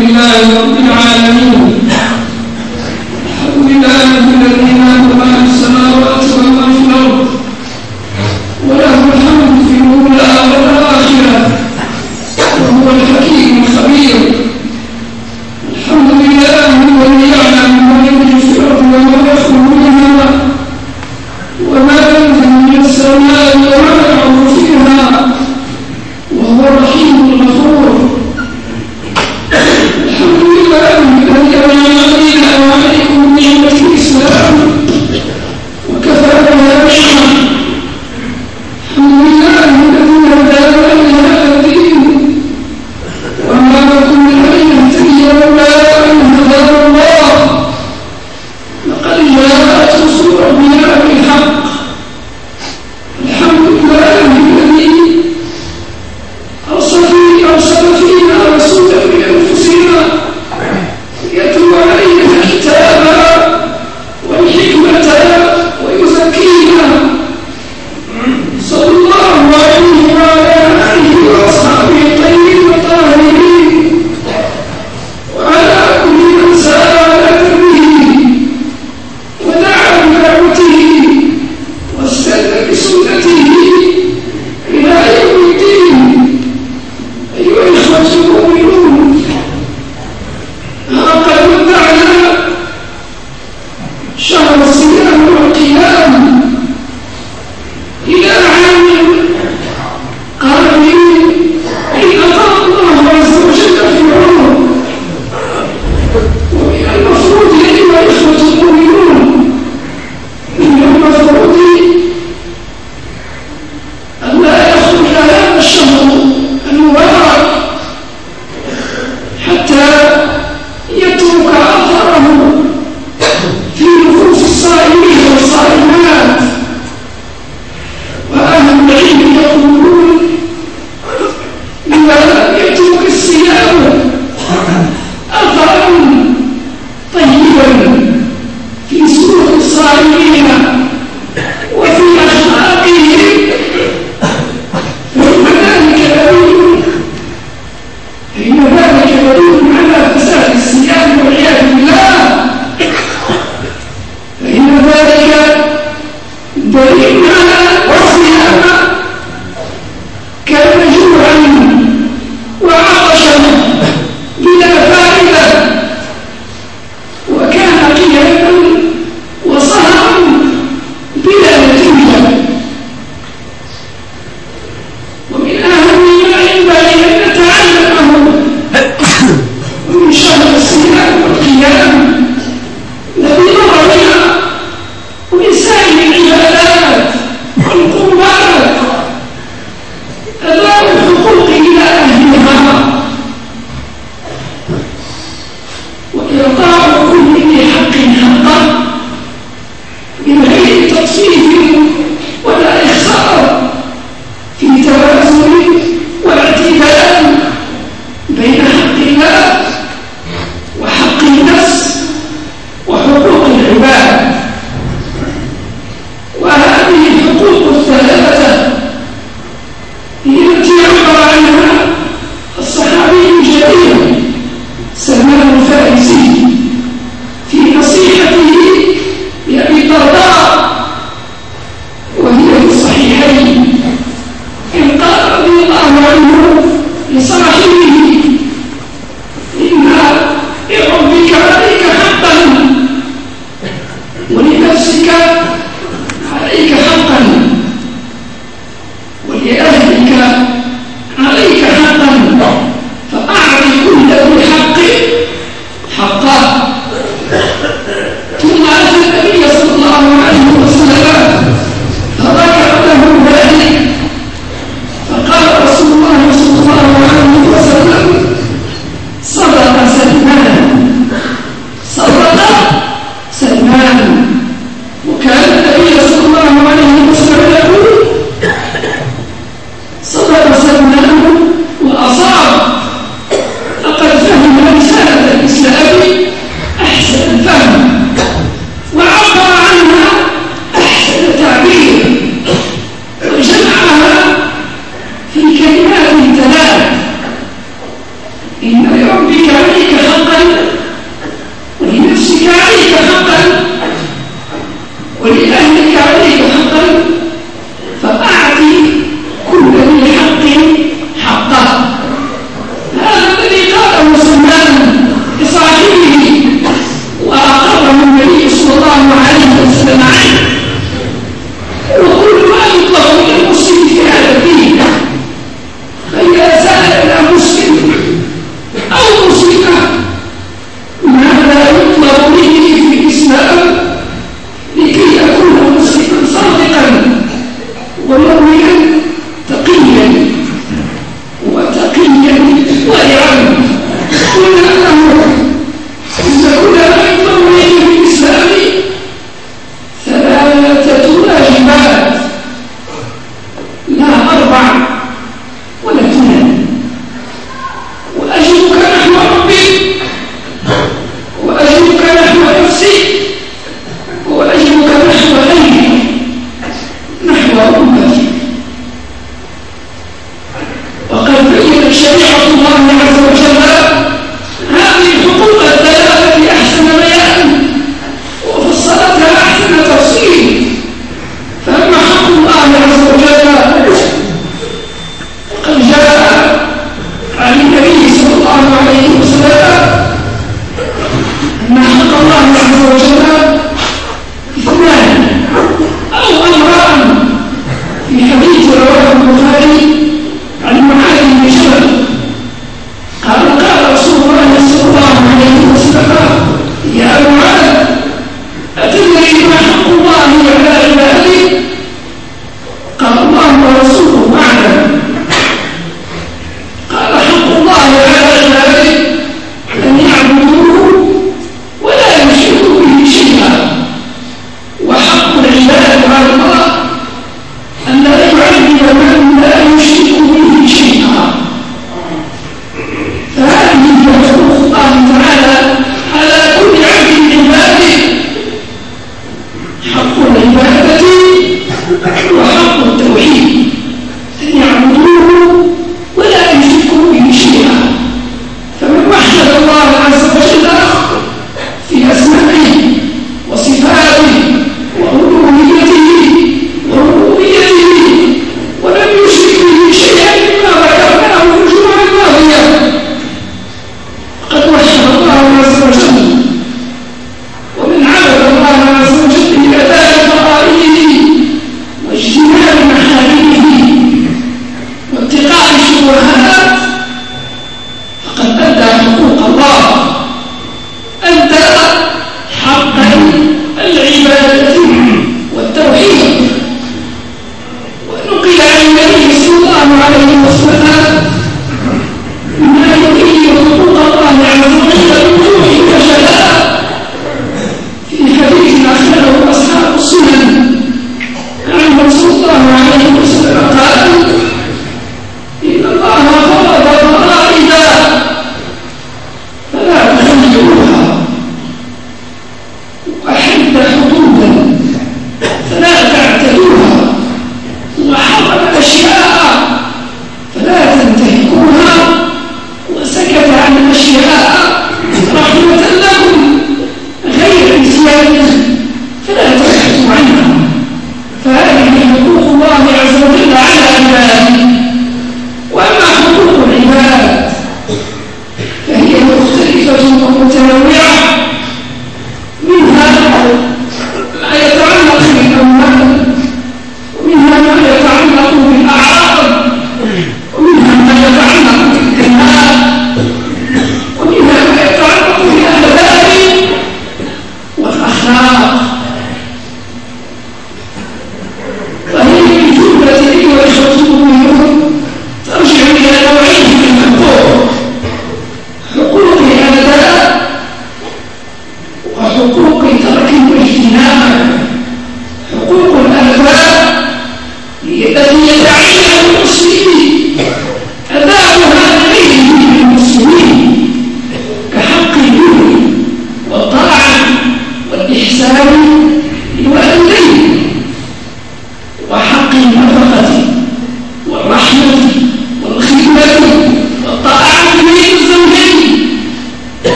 لله رب العالمين. إن ربك عليك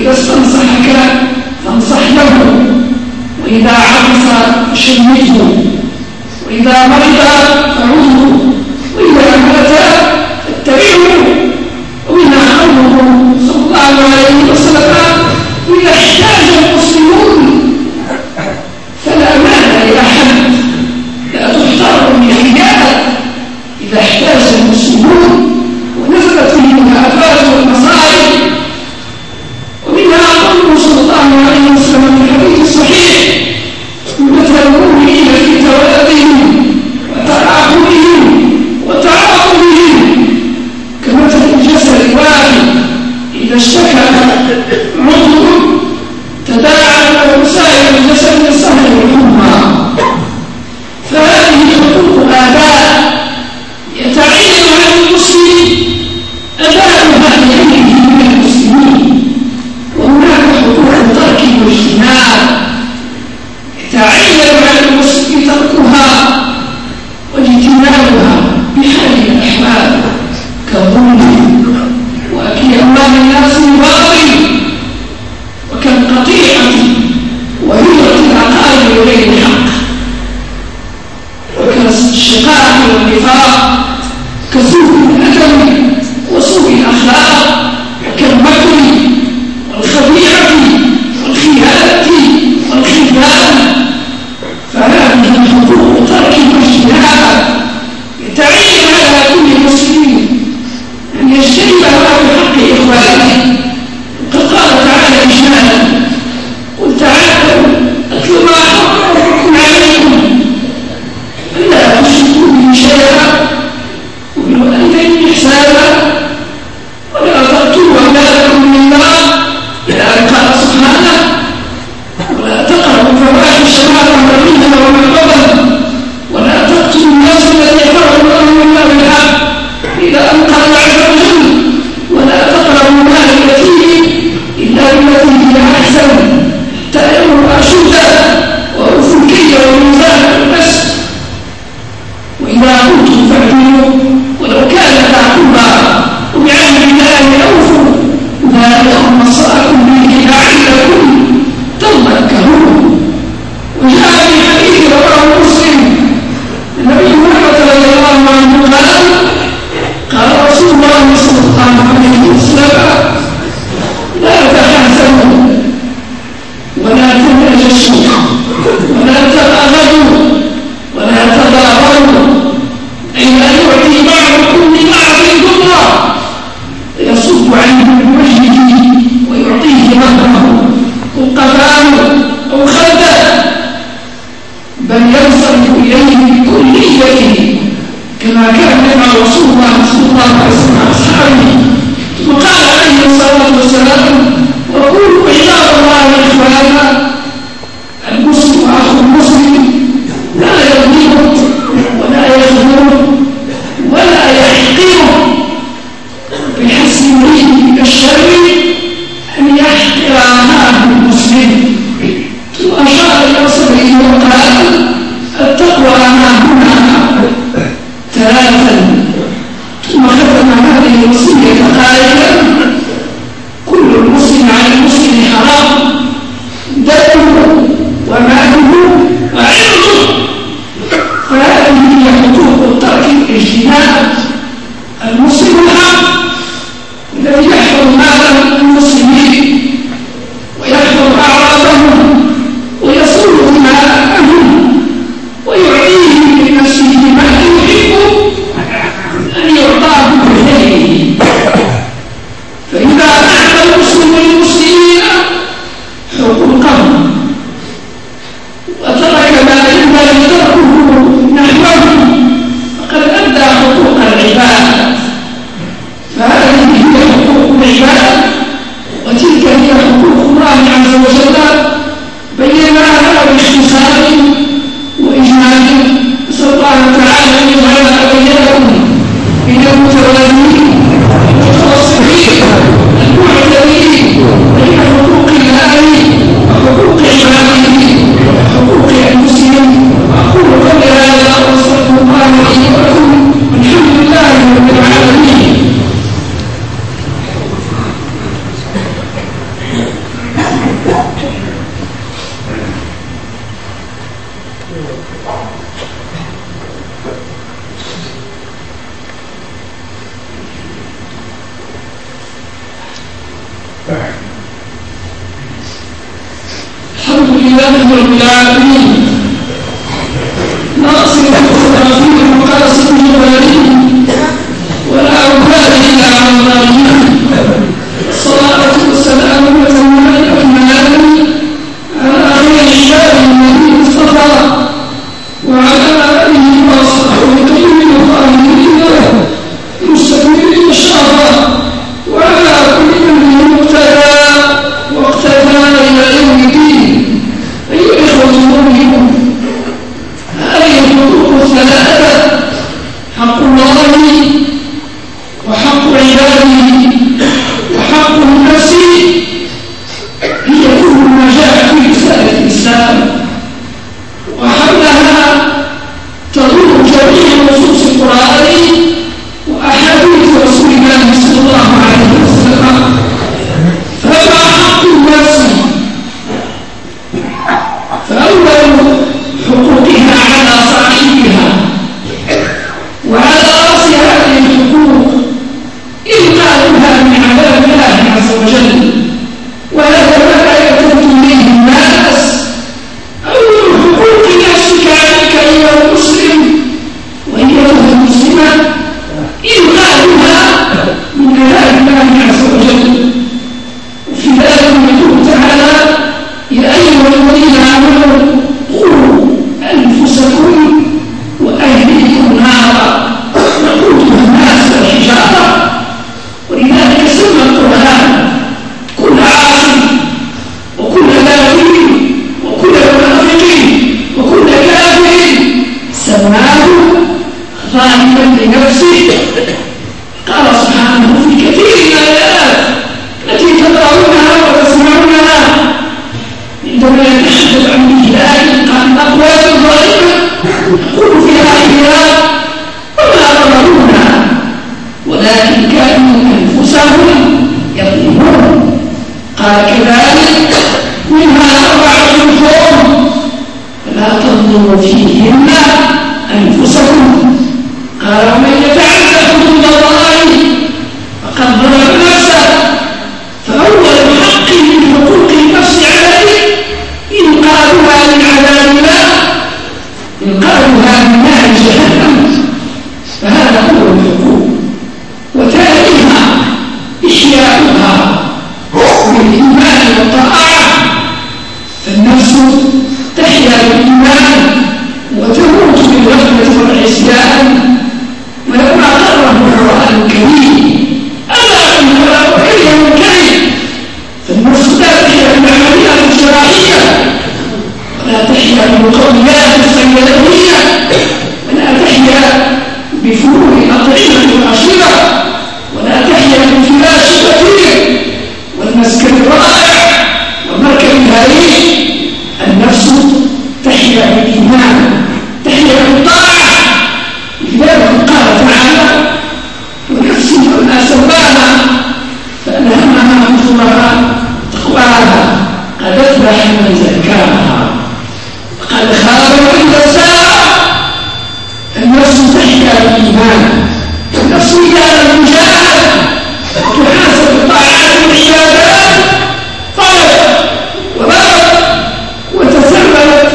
إذا استنصحك فانصح له وإذا عبس شمته وإذا مرض فعوده وإذا مات فاتبعه وإذا أمره صلى الله عليه وسلم إذا احتاج المسلمون فلا مانع لأحد حمد لا تحترم بحجابك إذا احتاج المسلمون. الشكل عضو تداعى سائر الجسد الصحي منهما فهذه حقوق آباء 你看 يجب أن أبينكم إنه تولى لهم يقولون قال كذلك منها أربعة حكم فلا تظلموا فيهن أنفسكم قال ومن يتعدى حدود الله فقد ظلم المقبلات السيدانية لا تحيا بفروع أطعمة العشرة ولا تحيا بانفلاش كثير والمسكن الرائع والمركب الهريج النفس تحيا بالإيمان تحيا بالطاعة لذلك قال تعالى ونفس ما سواها فألهمها فجورها تقواها قد أفلح من زكاها. الخبر والبساء النفس تحيا على النفس تحيا على تحاسب الطاعات والعبادات. طلبت وبلغت وتسملت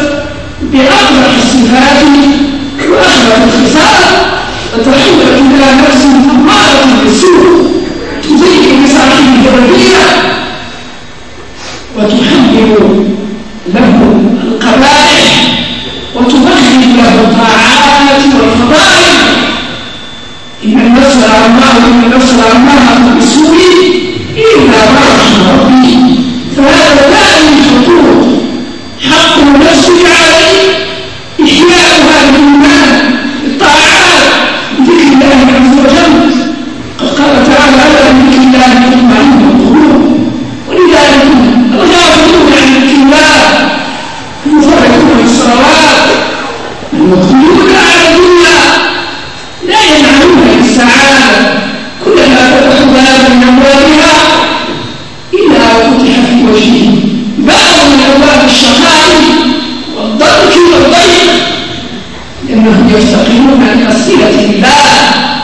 بأقبح الصفات وأشرف الخصال. وتحول إلى نفس مرارة بالسوء. تزين بصالح الجبلية وتحمل له له الطاعات والفضائل إن النصر على الله إن نصر على الله عن الرسول إلا رحم ربي فهذا لا الخطوط حق نفسك عليه إحياء هذه المعنى إنهم يستقيمون من أسئلة الله.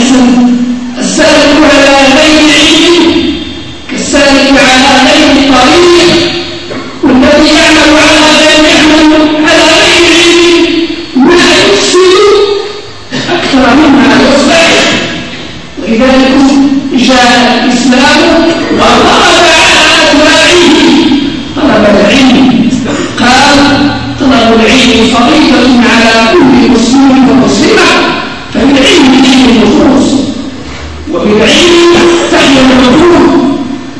حديث السالك على غير علم كالسالك على غير طريق. والذي يعمل على غير يعمل على غير علم ما يفسد أكثر مما يصبح. ولذلك جاء الإسلام وضرب على أتباعه طلب العلم قال طلب العلم فريضة على كل مسلم ومسلمة. بالعلم تجي النفوس وبالعلم تحيا النفوس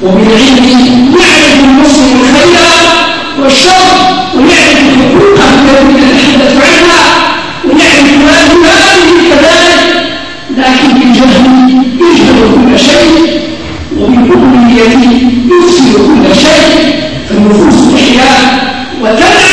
وبالعلم نعرف المسلم الخير والشر ونعرف الحقوق التي نتحدث عنها ونعرف ما واجباته كذلك لكن بالجهل يجهل كل شيء وبالحكم اليدي يفسد كل شيء فالنفوس تحيا وتنعم